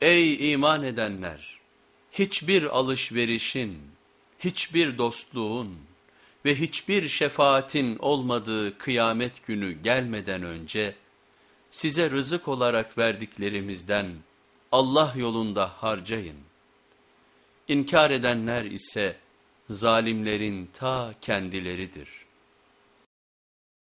Ey iman edenler! Hiçbir alışverişin, hiçbir dostluğun ve hiçbir şefaatin olmadığı kıyamet günü gelmeden önce size rızık olarak verdiklerimizden Allah yolunda harcayın. İnkar edenler ise zalimlerin ta kendileridir.''